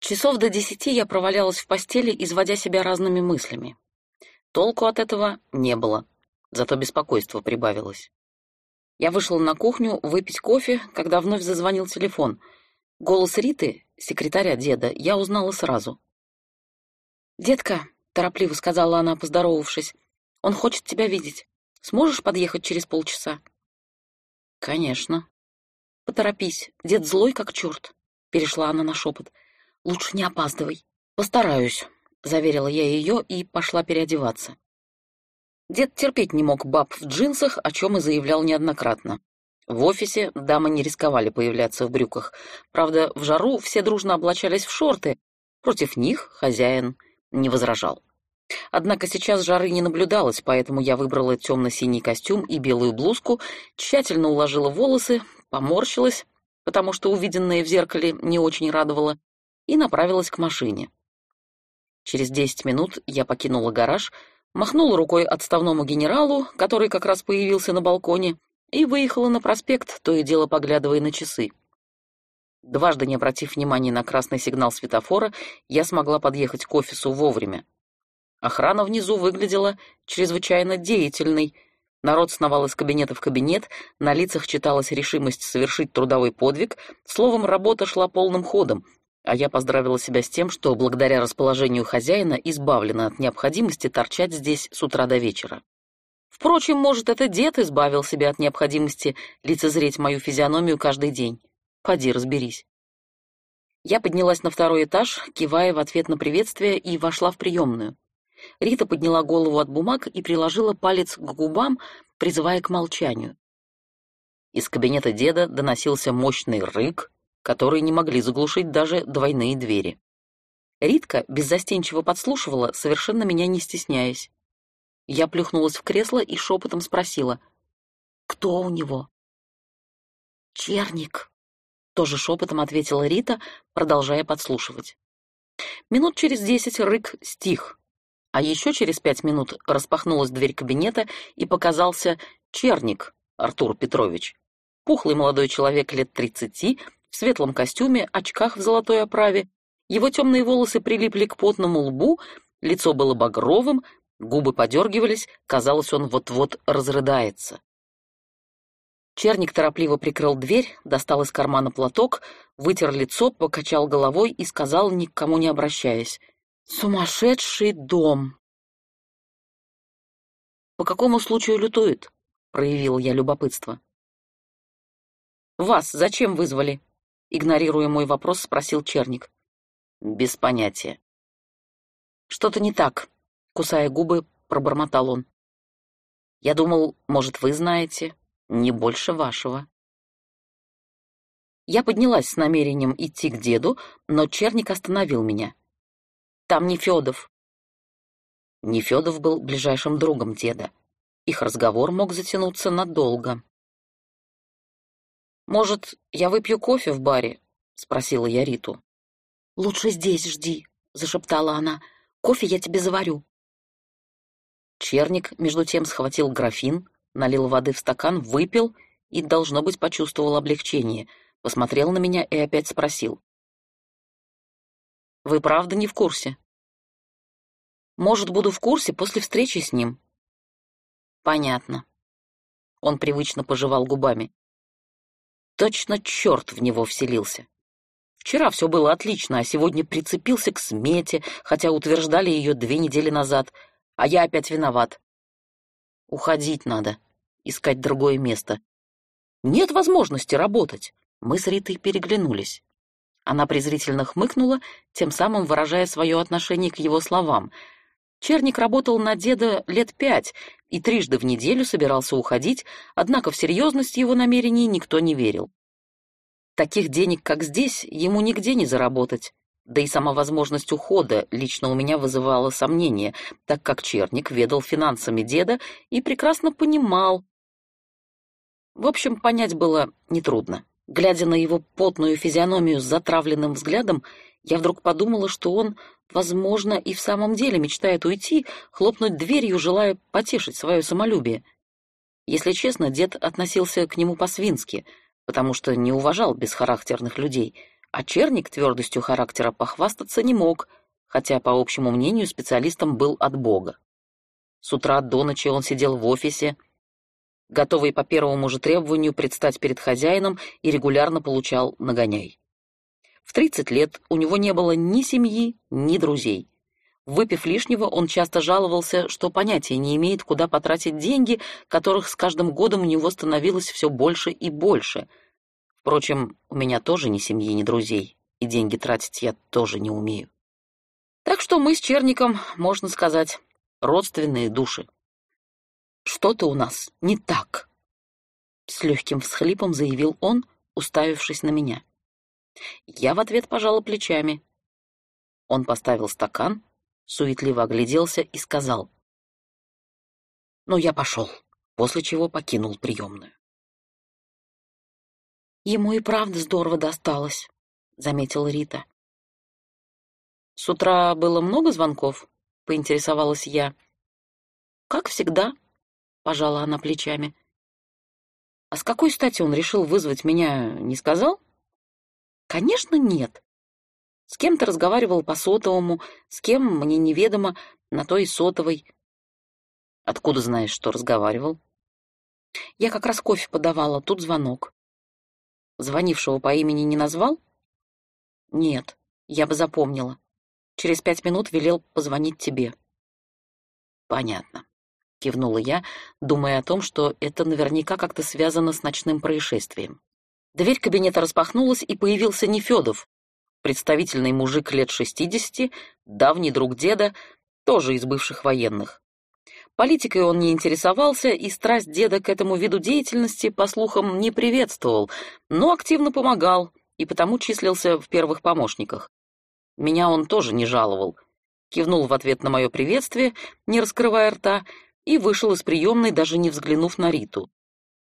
Часов до десяти я провалялась в постели, изводя себя разными мыслями. Толку от этого не было, зато беспокойство прибавилось. Я вышла на кухню выпить кофе, когда вновь зазвонил телефон. Голос Риты, секретаря деда, я узнала сразу. «Детка», — торопливо сказала она, поздоровавшись, — «он хочет тебя видеть. Сможешь подъехать через полчаса?» «Конечно». «Поторопись, дед злой как черт», — перешла она на шепот. «Лучше не опаздывай». «Постараюсь», — заверила я ее и пошла переодеваться. Дед терпеть не мог баб в джинсах, о чем и заявлял неоднократно. В офисе дамы не рисковали появляться в брюках. Правда, в жару все дружно облачались в шорты. Против них хозяин не возражал. Однако сейчас жары не наблюдалось, поэтому я выбрала темно-синий костюм и белую блузку, тщательно уложила волосы, поморщилась, потому что увиденное в зеркале не очень радовало, и направилась к машине. Через десять минут я покинула гараж, махнула рукой отставному генералу, который как раз появился на балконе, и выехала на проспект, то и дело поглядывая на часы. Дважды не обратив внимания на красный сигнал светофора, я смогла подъехать к офису вовремя. Охрана внизу выглядела чрезвычайно деятельной. Народ сновал из кабинета в кабинет, на лицах читалась решимость совершить трудовой подвиг, словом, работа шла полным ходом, а я поздравила себя с тем, что благодаря расположению хозяина избавлена от необходимости торчать здесь с утра до вечера. Впрочем, может, это дед избавил себя от необходимости лицезреть мою физиономию каждый день. Поди разберись. Я поднялась на второй этаж, кивая в ответ на приветствие, и вошла в приемную. Рита подняла голову от бумаг и приложила палец к губам, призывая к молчанию. Из кабинета деда доносился мощный рык, который не могли заглушить даже двойные двери. Ритка беззастенчиво подслушивала, совершенно меня не стесняясь. Я плюхнулась в кресло и шепотом спросила, «Кто у него?» «Черник», — тоже шепотом ответила Рита, продолжая подслушивать. Минут через десять рык стих, а еще через пять минут распахнулась дверь кабинета и показался черник Артур Петрович. Пухлый молодой человек лет тридцати, в светлом костюме, очках в золотой оправе. Его темные волосы прилипли к потному лбу, лицо было багровым, губы подергивались, казалось, он вот-вот разрыдается. Черник торопливо прикрыл дверь, достал из кармана платок, вытер лицо, покачал головой и сказал, никому не обращаясь, Сумасшедший дом. По какому случаю лютует? Проявил я любопытство. Вас зачем вызвали? Игнорируя мой вопрос, спросил Черник. Без понятия. Что-то не так, кусая губы, пробормотал он. Я думал, может, вы знаете, не больше вашего. Я поднялась с намерением идти к деду, но Черник остановил меня. Там не Федов. Нефедов был ближайшим другом деда. Их разговор мог затянуться надолго. «Может, я выпью кофе в баре?» — спросила я Риту. «Лучше здесь жди», — зашептала она. «Кофе я тебе заварю». Черник, между тем, схватил графин, налил воды в стакан, выпил и, должно быть, почувствовал облегчение, посмотрел на меня и опять спросил. Вы правда не в курсе? Может, буду в курсе после встречи с ним. Понятно. Он привычно пожевал губами. Точно черт в него вселился. Вчера все было отлично, а сегодня прицепился к смете, хотя утверждали ее две недели назад, а я опять виноват. Уходить надо, искать другое место. Нет возможности работать. Мы с Ритой переглянулись. Она презрительно хмыкнула, тем самым выражая свое отношение к его словам. Черник работал на деда лет пять и трижды в неделю собирался уходить, однако в серьезность его намерений никто не верил. Таких денег, как здесь, ему нигде не заработать. Да и сама возможность ухода лично у меня вызывала сомнения, так как Черник ведал финансами деда и прекрасно понимал. В общем, понять было нетрудно. Глядя на его потную физиономию с затравленным взглядом, я вдруг подумала, что он, возможно, и в самом деле мечтает уйти, хлопнуть дверью, желая потешить свое самолюбие. Если честно, дед относился к нему по-свински, потому что не уважал бесхарактерных людей. А Черник твердостью характера похвастаться не мог, хотя, по общему мнению, специалистом был от Бога. С утра до ночи он сидел в офисе, готовый по первому же требованию предстать перед хозяином и регулярно получал нагоняй. В 30 лет у него не было ни семьи, ни друзей. Выпив лишнего, он часто жаловался, что понятия не имеет, куда потратить деньги, которых с каждым годом у него становилось все больше и больше. Впрочем, у меня тоже ни семьи, ни друзей, и деньги тратить я тоже не умею. Так что мы с Черником, можно сказать, родственные души. Что-то у нас не так, с легким всхлипом заявил он, уставившись на меня. Я в ответ пожала плечами. Он поставил стакан, суетливо огляделся и сказал. «Ну, я пошел», после чего покинул приемную. «Ему и правда здорово досталось», — заметила Рита. «С утра было много звонков?» — поинтересовалась я. «Как всегда», — пожала она плечами. «А с какой стати он решил вызвать меня, не сказал?» «Конечно, нет. С кем то разговаривал по сотовому, с кем, мне неведомо, на той сотовой. Откуда знаешь, что разговаривал? Я как раз кофе подавала, тут звонок. Звонившего по имени не назвал? Нет, я бы запомнила. Через пять минут велел позвонить тебе. Понятно. Кивнула я, думая о том, что это наверняка как-то связано с ночным происшествием. Дверь кабинета распахнулась, и появился Нефедов, представительный мужик лет шестидесяти, давний друг деда, тоже из бывших военных. Политикой он не интересовался, и страсть деда к этому виду деятельности, по слухам, не приветствовал, но активно помогал и потому числился в первых помощниках. Меня он тоже не жаловал. Кивнул в ответ на мое приветствие, не раскрывая рта, и вышел из приемной, даже не взглянув на Риту.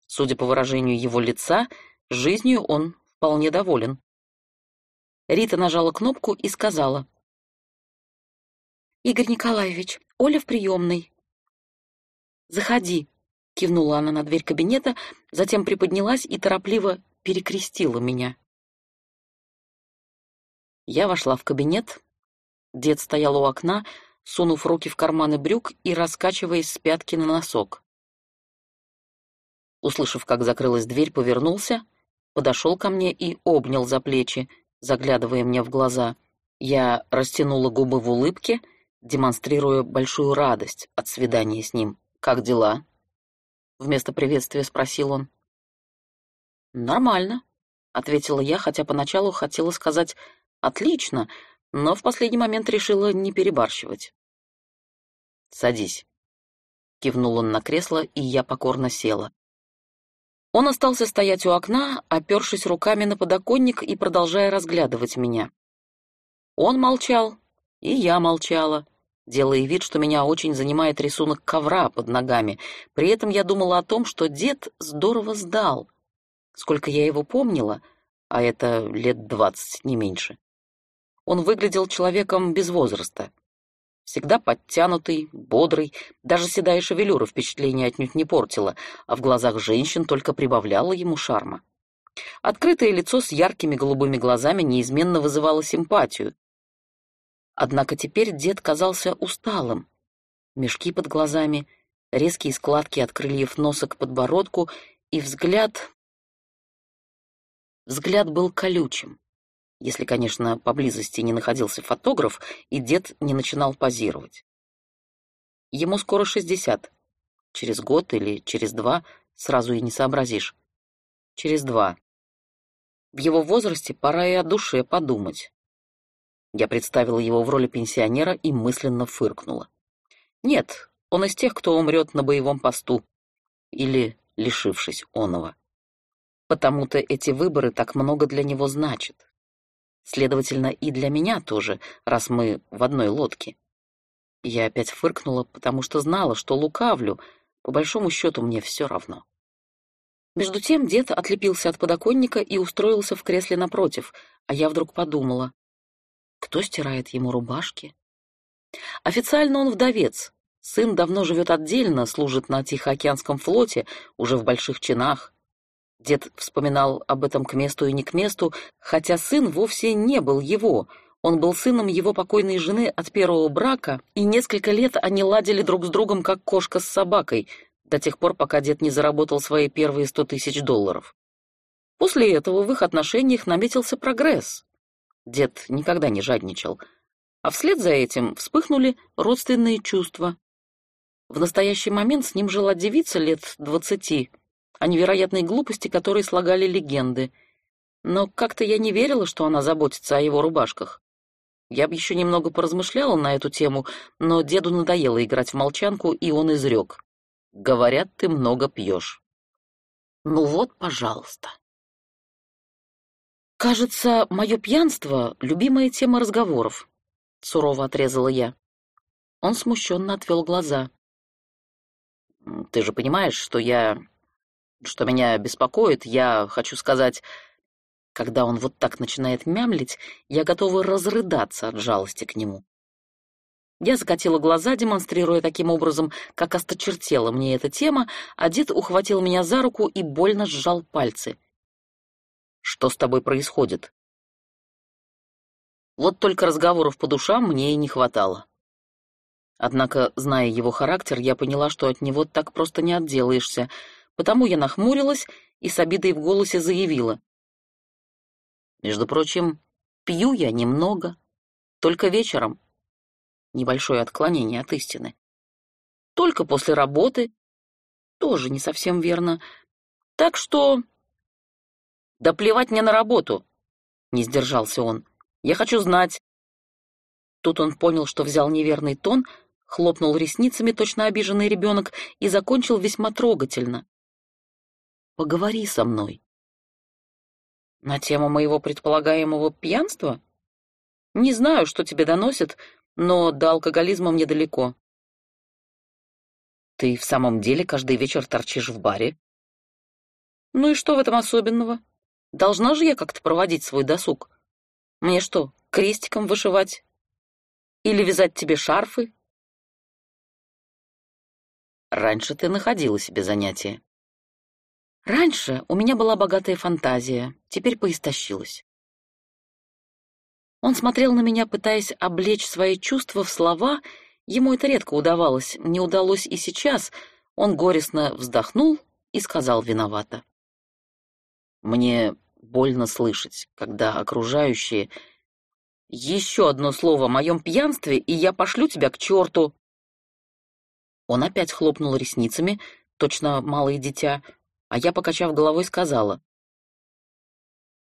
Судя по выражению его лица, жизнью он вполне доволен. Рита нажала кнопку и сказала. «Игорь Николаевич, Оля в приемной». «Заходи», — кивнула она на дверь кабинета, затем приподнялась и торопливо перекрестила меня. Я вошла в кабинет. Дед стоял у окна, сунув руки в карманы брюк и раскачиваясь с пятки на носок. Услышав, как закрылась дверь, повернулся, подошел ко мне и обнял за плечи, заглядывая мне в глаза. Я растянула губы в улыбке, демонстрируя большую радость от свидания с ним. «Как дела?» Вместо приветствия спросил он. «Нормально», — ответила я, хотя поначалу хотела сказать «отлично», но в последний момент решила не перебарщивать. «Садись», — кивнул он на кресло, и я покорно села. Он остался стоять у окна, опершись руками на подоконник и продолжая разглядывать меня. Он молчал, и я молчала, делая вид, что меня очень занимает рисунок ковра под ногами. При этом я думала о том, что дед здорово сдал. Сколько я его помнила, а это лет двадцать, не меньше. Он выглядел человеком без возраста, Всегда подтянутый, бодрый, даже седая шевелюра впечатление отнюдь не портила, а в глазах женщин только прибавляла ему шарма. Открытое лицо с яркими голубыми глазами неизменно вызывало симпатию. Однако теперь дед казался усталым. Мешки под глазами, резкие складки от крыльев носа к подбородку и взгляд... Взгляд был колючим если, конечно, поблизости не находился фотограф, и дед не начинал позировать. Ему скоро шестьдесят. Через год или через два сразу и не сообразишь. Через два. В его возрасте пора и о душе подумать. Я представила его в роли пенсионера и мысленно фыркнула. Нет, он из тех, кто умрет на боевом посту. Или лишившись оного. Потому-то эти выборы так много для него значат. Следовательно, и для меня тоже, раз мы в одной лодке. Я опять фыркнула, потому что знала, что лукавлю. По большому счету мне все равно. Между тем дед отлепился от подоконника и устроился в кресле напротив, а я вдруг подумала, кто стирает ему рубашки? Официально он вдовец. Сын давно живет отдельно, служит на Тихоокеанском флоте, уже в больших чинах. Дед вспоминал об этом к месту и не к месту, хотя сын вовсе не был его. Он был сыном его покойной жены от первого брака, и несколько лет они ладили друг с другом, как кошка с собакой, до тех пор, пока дед не заработал свои первые сто тысяч долларов. После этого в их отношениях наметился прогресс. Дед никогда не жадничал, а вслед за этим вспыхнули родственные чувства. В настоящий момент с ним жила девица лет двадцати, о невероятной глупости, которой слагали легенды. Но как-то я не верила, что она заботится о его рубашках. Я бы еще немного поразмышляла на эту тему, но деду надоело играть в молчанку, и он изрек. «Говорят, ты много пьешь». «Ну вот, пожалуйста». «Кажется, мое пьянство — любимая тема разговоров», — сурово отрезала я. Он смущенно отвел глаза. «Ты же понимаешь, что я что меня беспокоит, я хочу сказать, когда он вот так начинает мямлить, я готова разрыдаться от жалости к нему. Я закатила глаза, демонстрируя таким образом, как осточертела мне эта тема, а дед ухватил меня за руку и больно сжал пальцы. «Что с тобой происходит?» Вот только разговоров по душам мне и не хватало. Однако, зная его характер, я поняла, что от него так просто не отделаешься, Потому я нахмурилась и с обидой в голосе заявила. Между прочим, пью я немного, только вечером. Небольшое отклонение от истины. Только после работы. Тоже не совсем верно. Так что... Да плевать мне на работу, не сдержался он. Я хочу знать. Тут он понял, что взял неверный тон, хлопнул ресницами, точно обиженный ребенок, и закончил весьма трогательно. Поговори со мной. На тему моего предполагаемого пьянства? Не знаю, что тебе доносит, но до алкоголизма мне далеко. Ты в самом деле каждый вечер торчишь в баре? Ну и что в этом особенного? Должна же я как-то проводить свой досуг. Мне что, крестиком вышивать? Или вязать тебе шарфы? Раньше ты находила себе занятия. Раньше у меня была богатая фантазия, теперь поистощилась. Он смотрел на меня, пытаясь облечь свои чувства в слова. Ему это редко удавалось, не удалось и сейчас. Он горестно вздохнул и сказал виновато. «Мне больно слышать, когда окружающие... Еще одно слово о моем пьянстве, и я пошлю тебя к черту!» Он опять хлопнул ресницами, точно малое дитя, а я, покачав головой, сказала.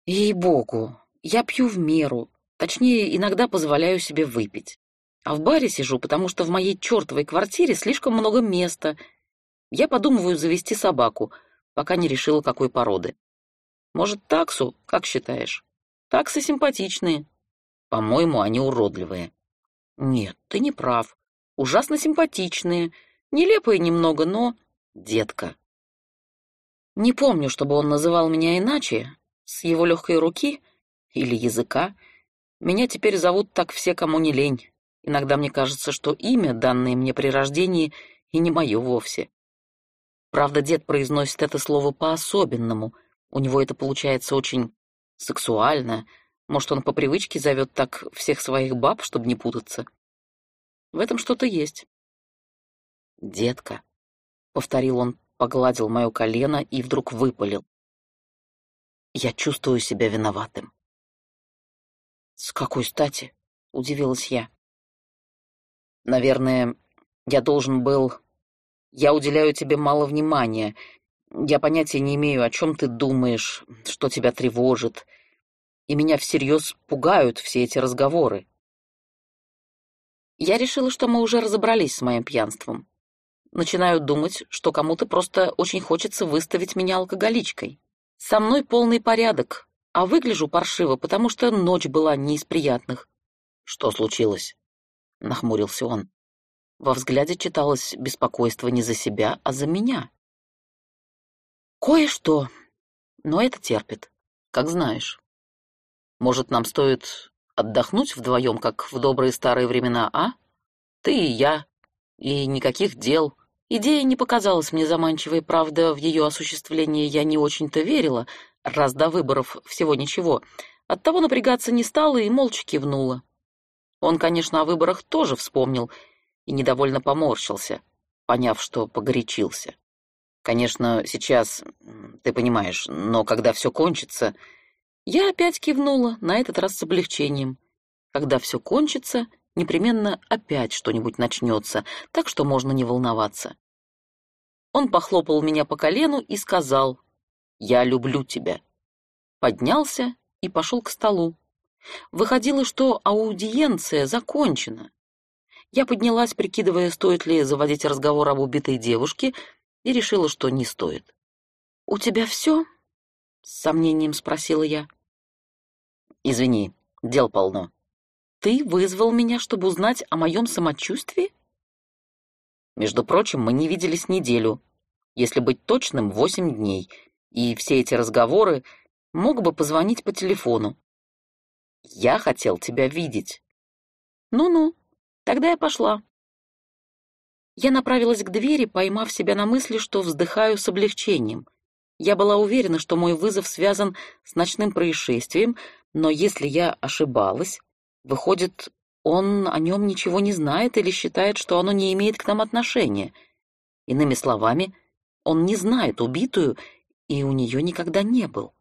«Ей-богу, я пью в меру, точнее, иногда позволяю себе выпить. А в баре сижу, потому что в моей чертовой квартире слишком много места. Я подумываю завести собаку, пока не решила, какой породы. Может, таксу, как считаешь? Таксы симпатичные. По-моему, они уродливые. Нет, ты не прав. Ужасно симпатичные. Нелепые немного, но... Детка, не помню, чтобы он называл меня иначе, с его легкой руки или языка. Меня теперь зовут так все, кому не лень. Иногда мне кажется, что имя, данное мне при рождении, и не мое вовсе. Правда, дед произносит это слово по-особенному. У него это получается очень сексуально. Может, он по привычке зовет так всех своих баб, чтобы не путаться. В этом что-то есть. «Детка», — повторил он погладил мое колено и вдруг выпалил. Я чувствую себя виноватым. «С какой стати?» — удивилась я. «Наверное, я должен был... Я уделяю тебе мало внимания. Я понятия не имею, о чем ты думаешь, что тебя тревожит. И меня всерьез пугают все эти разговоры». Я решила, что мы уже разобрались с моим пьянством начинаю думать, что кому-то просто очень хочется выставить меня алкоголичкой. Со мной полный порядок, а выгляжу паршиво, потому что ночь была не из приятных. Что случилось? Нахмурился он. Во взгляде читалось беспокойство не за себя, а за меня. Кое-что, но это терпит, как знаешь. Может, нам стоит отдохнуть вдвоем, как в добрые старые времена, а? Ты и я, и никаких дел, Идея не показалась мне заманчивой, правда, в ее осуществление я не очень-то верила, раз до выборов всего ничего. Оттого напрягаться не стала и молча кивнула. Он, конечно, о выборах тоже вспомнил и недовольно поморщился, поняв, что погорячился. Конечно, сейчас, ты понимаешь, но когда все кончится... Я опять кивнула, на этот раз с облегчением. Когда все кончится, непременно опять что-нибудь начнется, так что можно не волноваться. Он похлопал меня по колену и сказал «Я люблю тебя». Поднялся и пошел к столу. Выходило, что аудиенция закончена. Я поднялась, прикидывая, стоит ли заводить разговор об убитой девушке, и решила, что не стоит. «У тебя все?» — с сомнением спросила я. «Извини, дел полно». «Ты вызвал меня, чтобы узнать о моем самочувствии?» «Между прочим, мы не виделись неделю. Если быть точным, восемь дней. И все эти разговоры мог бы позвонить по телефону. Я хотел тебя видеть». «Ну-ну, тогда я пошла». Я направилась к двери, поймав себя на мысли, что вздыхаю с облегчением. Я была уверена, что мой вызов связан с ночным происшествием, но если я ошибалась, выходит, он о нем ничего не знает или считает, что оно не имеет к нам отношения. Иными словами, он не знает убитую, и у нее никогда не был.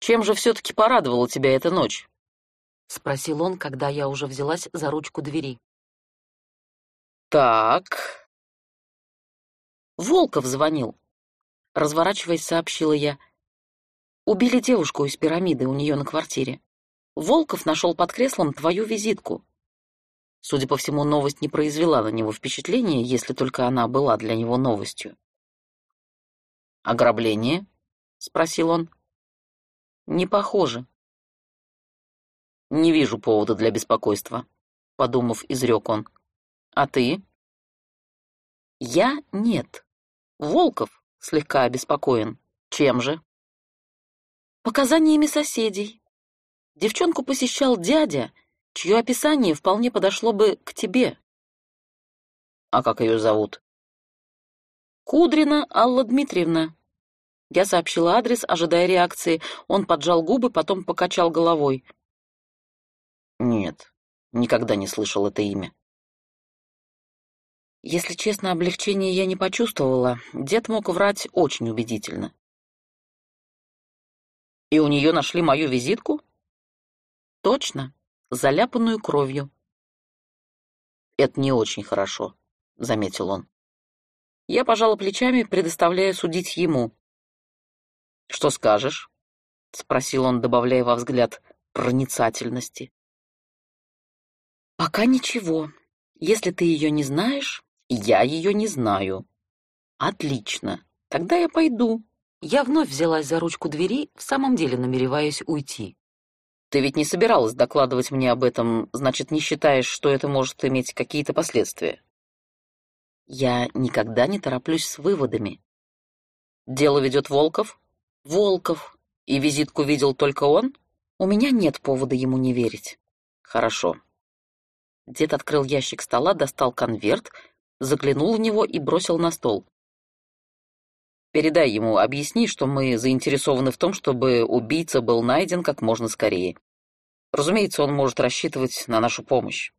«Чем же все-таки порадовала тебя эта ночь?» — спросил он, когда я уже взялась за ручку двери. «Так...» «Волков звонил», — разворачиваясь, сообщила я. «Убили девушку из пирамиды у нее на квартире. Волков нашел под креслом твою визитку». Судя по всему, новость не произвела на него впечатления, если только она была для него новостью. «Ограбление?» — спросил он. «Не похоже». «Не вижу повода для беспокойства», — подумав, изрек он. А ты? Я нет. Волков слегка обеспокоен. Чем же? Показаниями соседей. Девчонку посещал дядя, чье описание вполне подошло бы к тебе. А как ее зовут? Кудрина Алла Дмитриевна. Я сообщила адрес, ожидая реакции. Он поджал губы, потом покачал головой. Нет, никогда не слышал это имя. Если честно, облегчения я не почувствовала. Дед мог врать очень убедительно. И у нее нашли мою визитку? Точно, заляпанную кровью. Это не очень хорошо, заметил он. Я пожала плечами, предоставляя судить ему. Что скажешь? спросил он, добавляя во взгляд проницательности. Пока ничего. Если ты ее не знаешь, я ее не знаю. Отлично. Тогда я пойду. Я вновь взялась за ручку двери, в самом деле намереваясь уйти. Ты ведь не собиралась докладывать мне об этом, значит, не считаешь, что это может иметь какие-то последствия? Я никогда не тороплюсь с выводами. Дело ведет Волков? Волков. И визитку видел только он? У меня нет повода ему не верить. Хорошо. Дед открыл ящик стола, достал конверт — заглянул в него и бросил на стол. «Передай ему, объясни, что мы заинтересованы в том, чтобы убийца был найден как можно скорее. Разумеется, он может рассчитывать на нашу помощь».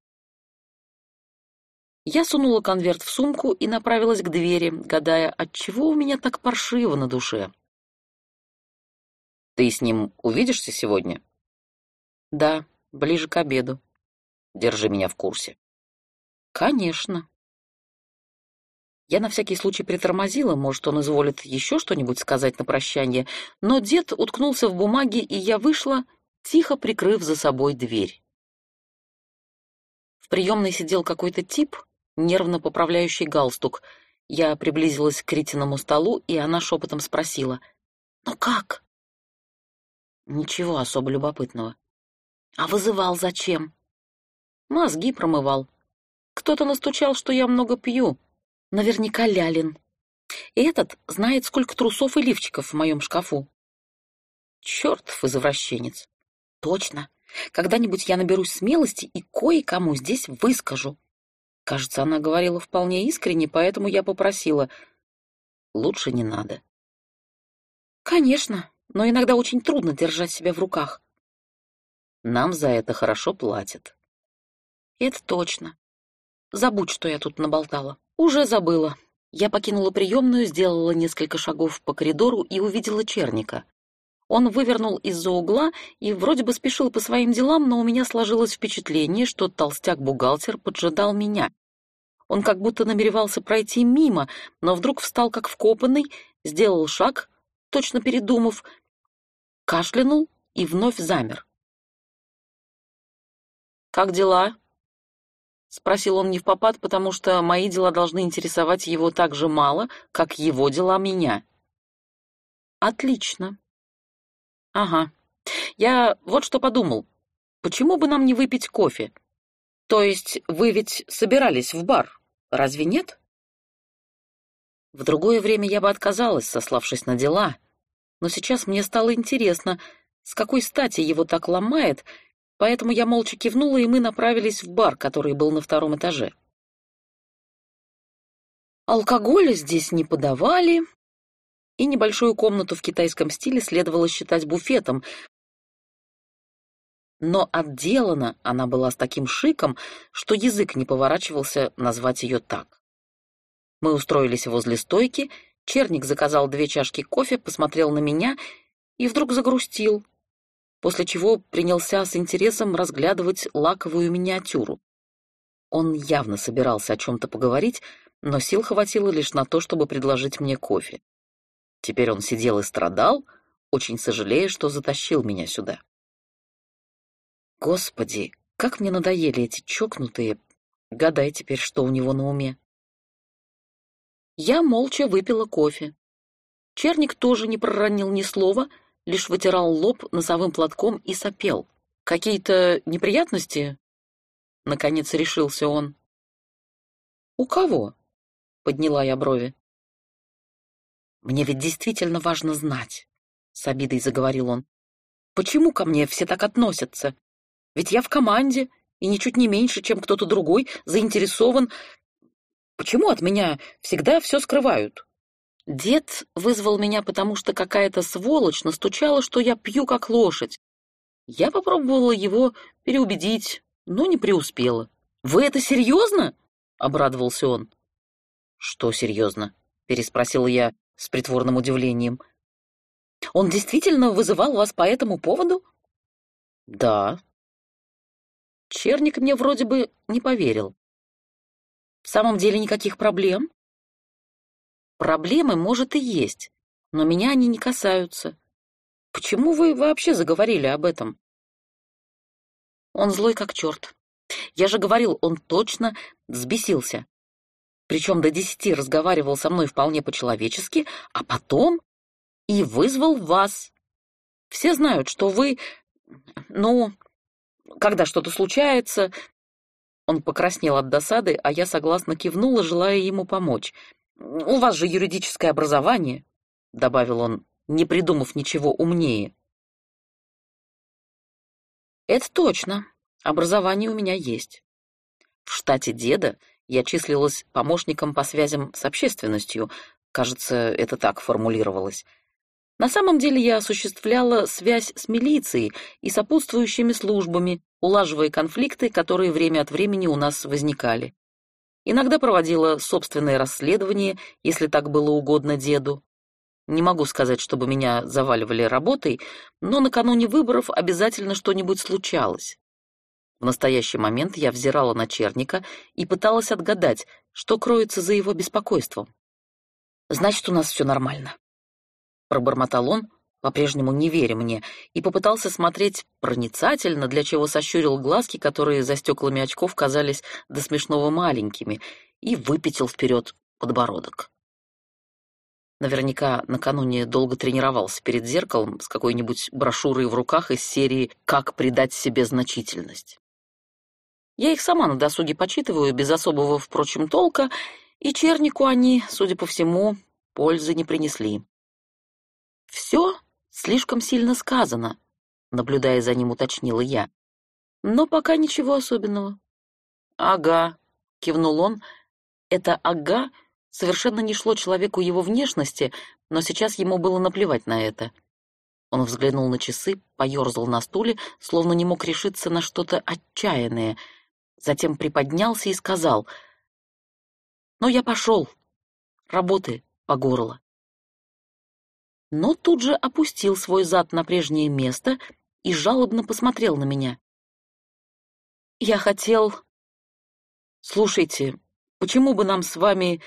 Я сунула конверт в сумку и направилась к двери, гадая, отчего у меня так паршиво на душе. «Ты с ним увидишься сегодня?» «Да, ближе к обеду. Держи меня в курсе». «Конечно». Я на всякий случай притормозила, может, он изволит еще что-нибудь сказать на прощание, но дед уткнулся в бумаге, и я вышла, тихо прикрыв за собой дверь. В приемной сидел какой-то тип, нервно поправляющий галстук. Я приблизилась к Ритиному столу, и она шепотом спросила. «Ну как?» «Ничего особо любопытного». «А вызывал зачем?» «Мозги промывал. Кто-то настучал, что я много пью, Наверняка Лялин. И этот знает, сколько трусов и лифчиков в моем шкафу. Чертов извращенец. Точно. Когда-нибудь я наберусь смелости и кое-кому здесь выскажу. Кажется, она говорила вполне искренне, поэтому я попросила. Лучше не надо. Конечно, но иногда очень трудно держать себя в руках. Нам за это хорошо платят. Это точно. Забудь, что я тут наболтала. Уже забыла. Я покинула приемную, сделала несколько шагов по коридору и увидела Черника. Он вывернул из-за угла и вроде бы спешил по своим делам, но у меня сложилось впечатление, что толстяк-бухгалтер поджидал меня. Он как будто намеревался пройти мимо, но вдруг встал как вкопанный, сделал шаг, точно передумав, кашлянул и вновь замер. «Как дела?» — спросил он не в попад, потому что мои дела должны интересовать его так же мало, как его дела меня. «Отлично», Ага. Я вот что подумал. Почему бы нам не выпить кофе? То есть вы ведь собирались в бар, разве нет? В другое время я бы отказалась, сославшись на дела. Но сейчас мне стало интересно, с какой стати его так ломает, поэтому я молча кивнула, и мы направились в бар, который был на втором этаже. Алкоголя здесь не подавали, и небольшую комнату в китайском стиле следовало считать буфетом. Но отделана она была с таким шиком, что язык не поворачивался назвать ее так. Мы устроились возле стойки, Черник заказал две чашки кофе, посмотрел на меня и вдруг загрустил, после чего принялся с интересом разглядывать лаковую миниатюру. Он явно собирался о чем-то поговорить, но сил хватило лишь на то, чтобы предложить мне кофе. Теперь он сидел и страдал, очень сожалея, что затащил меня сюда. Господи, как мне надоели эти чокнутые. Гадай теперь, что у него на уме. Я молча выпила кофе. Черник тоже не проронил ни слова, лишь вытирал лоб носовым платком и сопел. «Какие-то неприятности?» Наконец решился он. «У кого?» — подняла я брови. «Мне ведь действительно важно знать», — с обидой заговорил он. «Почему ко мне все так относятся? Ведь я в команде, и ничуть не меньше, чем кто-то другой, заинтересован. Почему от меня всегда все скрывают?» Дед вызвал меня, потому что какая-то сволочь настучала, что я пью как лошадь. Я попробовала его переубедить, но не преуспела. «Вы это серьезно?» — обрадовался он. «Что серьезно?» — переспросил я, с притворным удивлением. «Он действительно вызывал вас по этому поводу?» «Да». Черник мне вроде бы не поверил. «В самом деле никаких проблем?» «Проблемы, может, и есть, но меня они не касаются. Почему вы вообще заговорили об этом?» Он злой как черт. Я же говорил, он точно взбесился причем до десяти разговаривал со мной вполне по-человечески, а потом и вызвал вас. Все знают, что вы, ну, когда что-то случается... Он покраснел от досады, а я согласно кивнула, желая ему помочь. «У вас же юридическое образование», — добавил он, не придумав ничего умнее. «Это точно. Образование у меня есть. В штате деда я числилась помощником по связям с общественностью, кажется, это так формулировалось. На самом деле я осуществляла связь с милицией и сопутствующими службами, улаживая конфликты, которые время от времени у нас возникали. Иногда проводила собственное расследование, если так было угодно деду. Не могу сказать, чтобы меня заваливали работой, но накануне выборов обязательно что-нибудь случалось. В настоящий момент я взирала на Черника и пыталась отгадать, что кроется за его беспокойством. «Значит, у нас все нормально», — пробормотал он, по-прежнему не веря мне, и попытался смотреть проницательно, для чего сощурил глазки, которые за стеклами очков казались до смешного маленькими, и выпятил вперед подбородок. Наверняка накануне долго тренировался перед зеркалом с какой-нибудь брошюрой в руках из серии «Как придать себе значительность». Я их сама на досуге почитываю, без особого, впрочем, толка, и чернику они, судя по всему, пользы не принесли. «Все слишком сильно сказано», — наблюдая за ним, уточнила я. «Но пока ничего особенного». «Ага», кивнул он. Это «ага» совершенно не шло человеку его внешности, но сейчас ему было наплевать на это. Он взглянул на часы, поерзал на стуле, словно не мог решиться на что-то отчаянное, затем приподнялся и сказал, «Ну, я пошел. Работы по горло». Но тут же опустил свой зад на прежнее место и жалобно посмотрел на меня. «Я хотел...» «Слушайте, почему бы нам с вами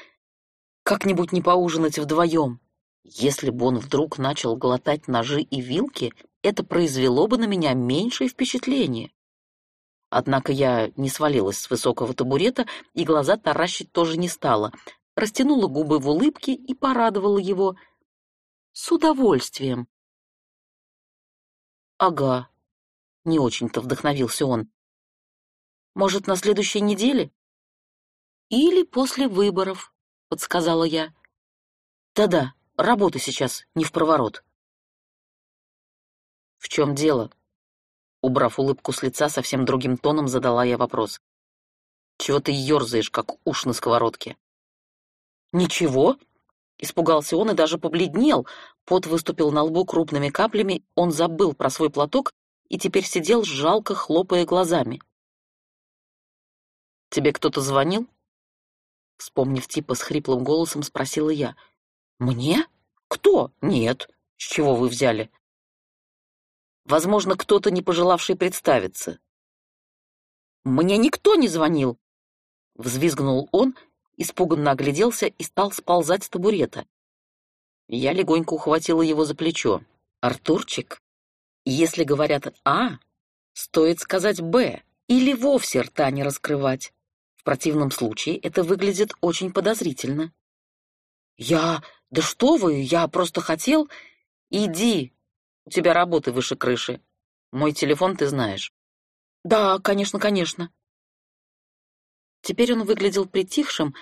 как-нибудь не поужинать вдвоем?» Если бы он вдруг начал глотать ножи и вилки, это произвело бы на меня меньшее впечатление. Однако я не свалилась с высокого табурета и глаза таращить тоже не стала, растянула губы в улыбке и порадовала его. С удовольствием. «Ага», — не очень-то вдохновился он. «Может, на следующей неделе?» «Или после выборов», — подсказала я. «Да-да, Работа сейчас не в проворот. В чем дело? Убрав улыбку с лица, совсем другим тоном задала я вопрос. Чего ты ерзаешь, как уж на сковородке? Ничего? Испугался он и даже побледнел. Пот выступил на лбу крупными каплями, он забыл про свой платок и теперь сидел жалко, хлопая глазами. «Тебе кто-то звонил?» Вспомнив типа с хриплым голосом, спросила я — «Мне? Кто? Нет. С чего вы взяли?» «Возможно, кто-то, не пожелавший представиться». «Мне никто не звонил!» Взвизгнул он, испуганно огляделся и стал сползать с табурета. Я легонько ухватила его за плечо. «Артурчик, если говорят «А», стоит сказать «Б» или вовсе рта не раскрывать. В противном случае это выглядит очень подозрительно. «Я... Да что вы, я просто хотел...» «Иди, у тебя работы выше крыши. Мой телефон ты знаешь». «Да, конечно, конечно». Теперь он выглядел притихшим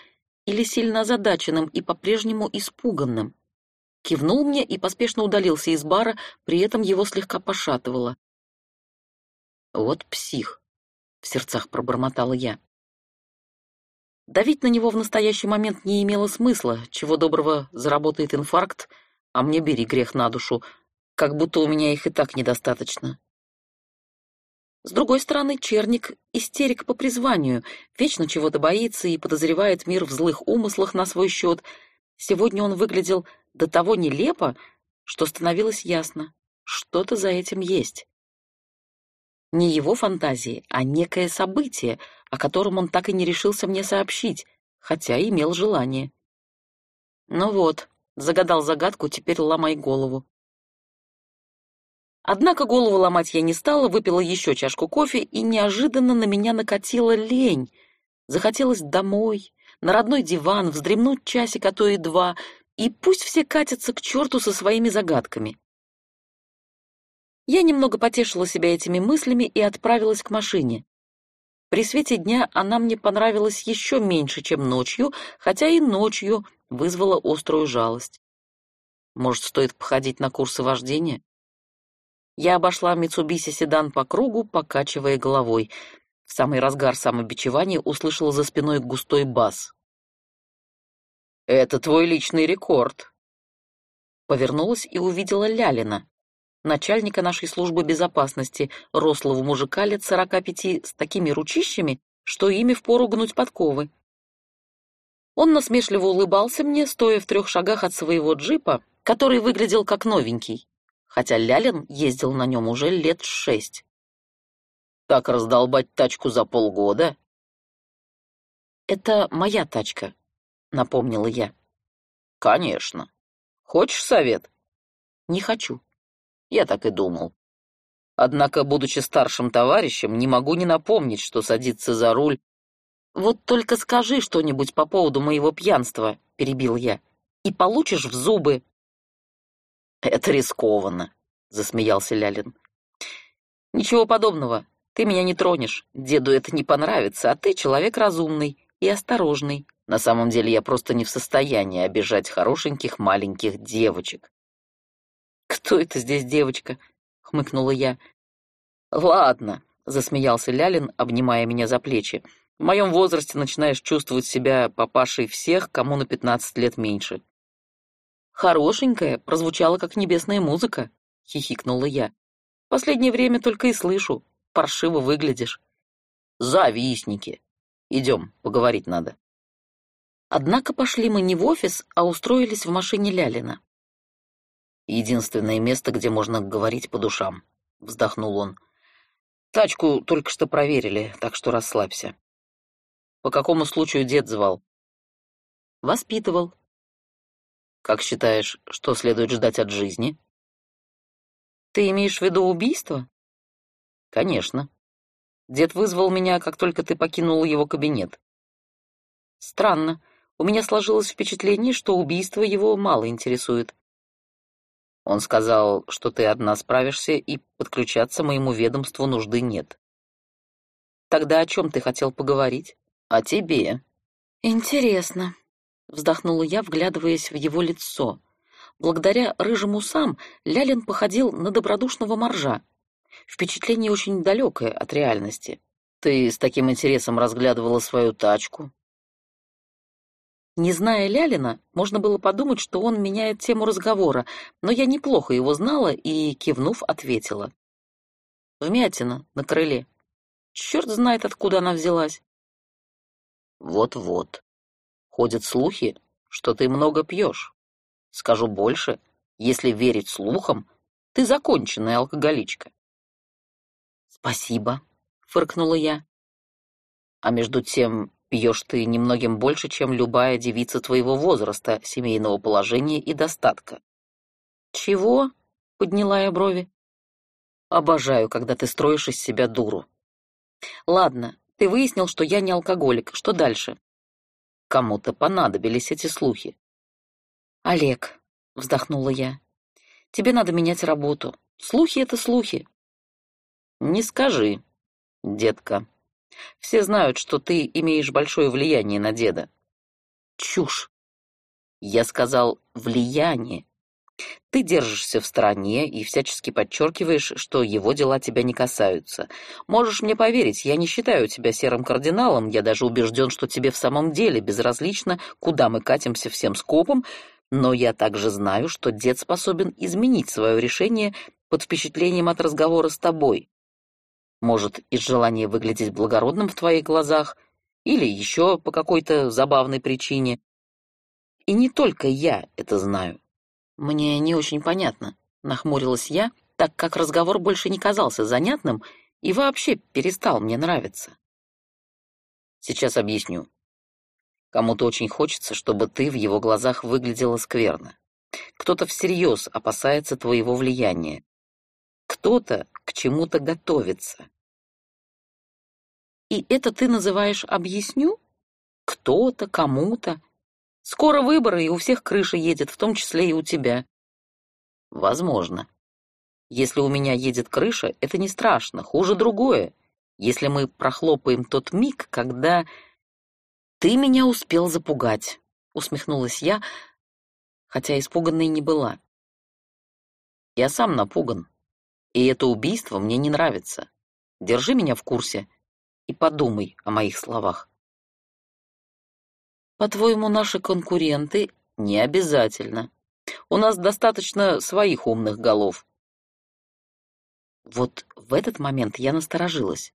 или сильно озадаченным и по-прежнему испуганным. Кивнул мне и поспешно удалился из бара, при этом его слегка пошатывало. «Вот псих», — в сердцах пробормотала я. Давить на него в настоящий момент не имело смысла, чего доброго заработает инфаркт, а мне бери грех на душу, как будто у меня их и так недостаточно. С другой стороны, Черник — истерик по призванию, вечно чего-то боится и подозревает мир в злых умыслах на свой счет. Сегодня он выглядел до того нелепо, что становилось ясно, что-то за этим есть. Не его фантазии, а некое событие — о котором он так и не решился мне сообщить, хотя имел желание. Ну вот, загадал загадку, теперь ломай голову. Однако голову ломать я не стала, выпила еще чашку кофе, и неожиданно на меня накатила лень. Захотелось домой, на родной диван, вздремнуть часик, а то и два, и пусть все катятся к черту со своими загадками. Я немного потешила себя этими мыслями и отправилась к машине. При свете дня она мне понравилась еще меньше, чем ночью, хотя и ночью вызвала острую жалость. Может, стоит походить на курсы вождения? Я обошла Митсубиси седан по кругу, покачивая головой. В самый разгар самобичевания услышала за спиной густой бас. «Это твой личный рекорд!» Повернулась и увидела Лялина начальника нашей службы безопасности, рослого мужика лет сорока пяти, с такими ручищами, что ими впору гнуть подковы. Он насмешливо улыбался мне, стоя в трех шагах от своего джипа, который выглядел как новенький, хотя Лялин ездил на нем уже лет шесть. «Так раздолбать тачку за полгода?» «Это моя тачка», — напомнила я. «Конечно. Хочешь совет?» «Не хочу», я так и думал. Однако, будучи старшим товарищем, не могу не напомнить, что садиться за руль... «Вот только скажи что-нибудь по поводу моего пьянства», — перебил я, — «и получишь в зубы». «Это рискованно», — засмеялся Лялин. «Ничего подобного. Ты меня не тронешь. Деду это не понравится, а ты человек разумный и осторожный. На самом деле я просто не в состоянии обижать хорошеньких маленьких девочек. «Кто это здесь девочка?» — хмыкнула я. «Ладно», — засмеялся Лялин, обнимая меня за плечи. В моем возрасте начинаешь чувствовать себя папашей всех, кому на 15 лет меньше. Хорошенькая, прозвучала как небесная музыка, хихикнула я. Последнее время только и слышу. Паршиво выглядишь. Завистники. Идем, поговорить надо. Однако пошли мы не в офис, а устроились в машине Лялина. Единственное место, где можно говорить по душам, вздохнул он. Тачку только что проверили, так что расслабься. По какому случаю дед звал? Воспитывал. Как считаешь, что следует ждать от жизни? Ты имеешь в виду убийство? Конечно. Дед вызвал меня, как только ты покинул его кабинет. Странно. У меня сложилось впечатление, что убийство его мало интересует. Он сказал, что ты одна справишься, и подключаться моему ведомству нужды нет. Тогда о чем ты хотел поговорить? О тебе. Интересно, вздохнула я, вглядываясь в его лицо. Благодаря рыжим усам Лялин походил на добродушного моржа. Впечатление очень далекое от реальности. Ты с таким интересом разглядывала свою тачку. Не зная Лялина, можно было подумать, что он меняет тему разговора, но я неплохо его знала и, кивнув, ответила. Вмятина на крыле. Черт знает, откуда она взялась. Вот-вот. Ходят слухи, что ты много пьешь. Скажу больше, если верить слухам, ты законченная алкоголичка. Спасибо, фыркнула я. А между тем, пьешь ты немногим больше, чем любая девица твоего возраста, семейного положения и достатка. Чего? подняла я брови. Обожаю, когда ты строишь из себя дуру. Ладно, ты выяснил, что я не алкоголик. Что дальше? Кому-то понадобились эти слухи. «Олег», — вздохнула я, — «тебе надо менять работу. Слухи — это слухи». «Не скажи, детка. Все знают, что ты имеешь большое влияние на деда». «Чушь!» Я сказал «влияние». Ты держишься в стороне и всячески подчеркиваешь, что его дела тебя не касаются. Можешь мне поверить, я не считаю тебя серым кардиналом, я даже убежден, что тебе в самом деле безразлично, куда мы катимся всем скопом, но я также знаю, что дед способен изменить свое решение под впечатлением от разговора с тобой. Может, из желания выглядеть благородным в твоих глазах, или еще по какой-то забавной причине. И не только я это знаю. Мне не очень понятно, нахмурилась я, так как разговор больше не казался занятным и вообще перестал мне нравиться. Сейчас объясню. Кому-то очень хочется, чтобы ты в его глазах выглядела скверно. Кто-то всерьез опасается твоего влияния. Кто-то к чему-то готовится. И это ты называешь «объясню»? Кто-то, кому-то. Скоро выборы, и у всех крыша едет, в том числе и у тебя. Возможно. Если у меня едет крыша, это не страшно, хуже другое. Если мы прохлопаем тот миг, когда «Ты меня успел запугать», — усмехнулась я, хотя испуганной не была. «Я сам напуган, и это убийство мне не нравится. Держи меня в курсе и подумай о моих словах». «По-твоему, наши конкуренты?» «Не обязательно. У нас достаточно своих умных голов». Вот в этот момент я насторожилась.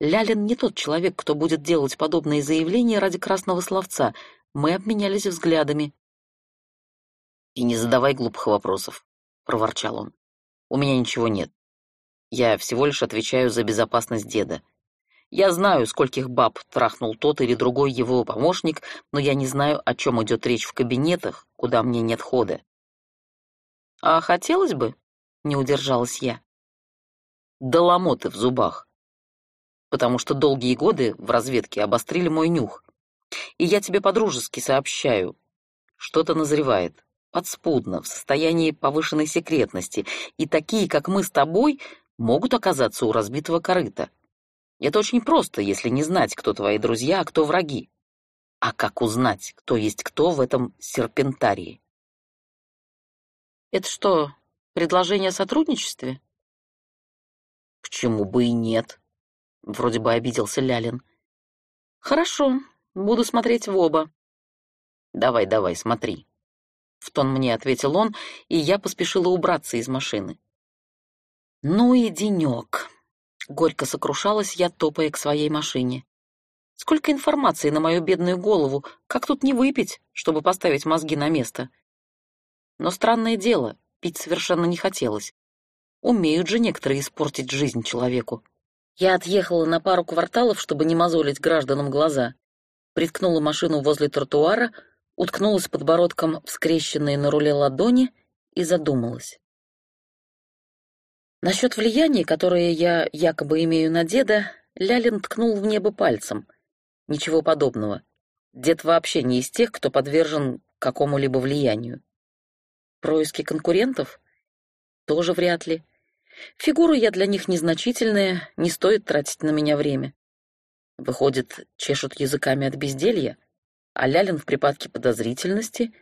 Лялин не тот человек, кто будет делать подобные заявления ради красного словца. Мы обменялись взглядами. «И не задавай глупых вопросов», — проворчал он. «У меня ничего нет. Я всего лишь отвечаю за безопасность деда. Я знаю, скольких баб трахнул тот или другой его помощник, но я не знаю, о чем идет речь в кабинетах, куда мне нет хода». «А хотелось бы?» — не удержалась я. «Да ломоты в зубах потому что долгие годы в разведке обострили мой нюх. И я тебе по-дружески сообщаю, что-то назревает, подспудно, в состоянии повышенной секретности, и такие, как мы с тобой, могут оказаться у разбитого корыта. Это очень просто, если не знать, кто твои друзья, а кто враги. А как узнать, кто есть кто в этом серпентарии? Это что, предложение о сотрудничестве? Почему бы и нет? Вроде бы обиделся Лялин. Хорошо, буду смотреть в оба. Давай, давай, смотри. В тон мне ответил он, и я поспешила убраться из машины. Ну и денек. Горько сокрушалась я, топая к своей машине. Сколько информации на мою бедную голову, как тут не выпить, чтобы поставить мозги на место? Но странное дело, пить совершенно не хотелось. Умеют же некоторые испортить жизнь человеку. Я отъехала на пару кварталов, чтобы не мозолить гражданам глаза. Приткнула машину возле тротуара, уткнулась подбородком в скрещенные на руле ладони и задумалась. Насчет влияния, которое я якобы имею на деда, Лялин ткнул в небо пальцем. Ничего подобного. Дед вообще не из тех, кто подвержен какому-либо влиянию. Происки конкурентов? Тоже вряд ли. Фигура я для них незначительная, не стоит тратить на меня время. Выходит, чешут языками от безделья, а Лялин в припадке подозрительности.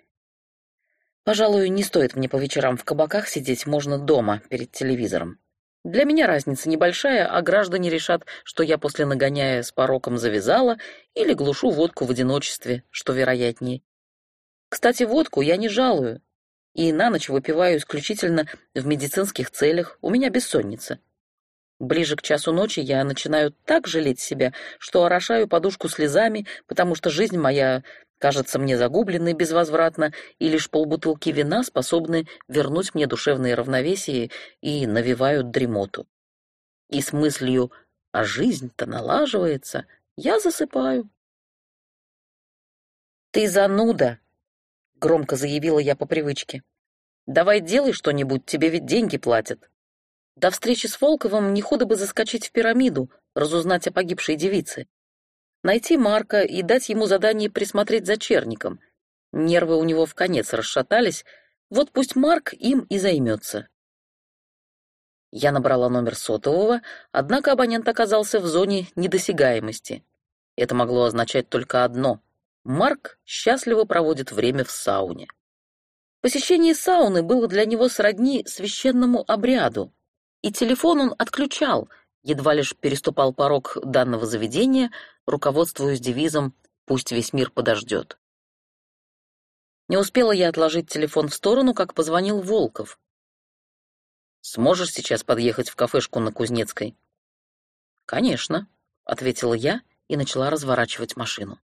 Пожалуй, не стоит мне по вечерам в кабаках сидеть, можно дома, перед телевизором. Для меня разница небольшая, а граждане решат, что я после нагоняя с пороком завязала или глушу водку в одиночестве, что вероятнее. Кстати, водку я не жалую, и на ночь выпиваю исключительно в медицинских целях, у меня бессонница. Ближе к часу ночи я начинаю так жалеть себя, что орошаю подушку слезами, потому что жизнь моя кажется мне загубленной безвозвратно, и лишь полбутылки вина способны вернуть мне душевное равновесие и навевают дремоту. И с мыслью «а жизнь-то налаживается» я засыпаю. «Ты зануда!» — громко заявила я по привычке. «Давай делай что-нибудь, тебе ведь деньги платят». До встречи с Волковым не худо бы заскочить в пирамиду, разузнать о погибшей девице. Найти Марка и дать ему задание присмотреть за черником. Нервы у него в конец расшатались, вот пусть Марк им и займется. Я набрала номер сотового, однако абонент оказался в зоне недосягаемости. Это могло означать только одно Марк счастливо проводит время в сауне. Посещение сауны было для него сродни священному обряду, и телефон он отключал, едва лишь переступал порог данного заведения, руководствуясь девизом «Пусть весь мир подождет». Не успела я отложить телефон в сторону, как позвонил Волков. «Сможешь сейчас подъехать в кафешку на Кузнецкой?» «Конечно», — ответила я и начала разворачивать машину.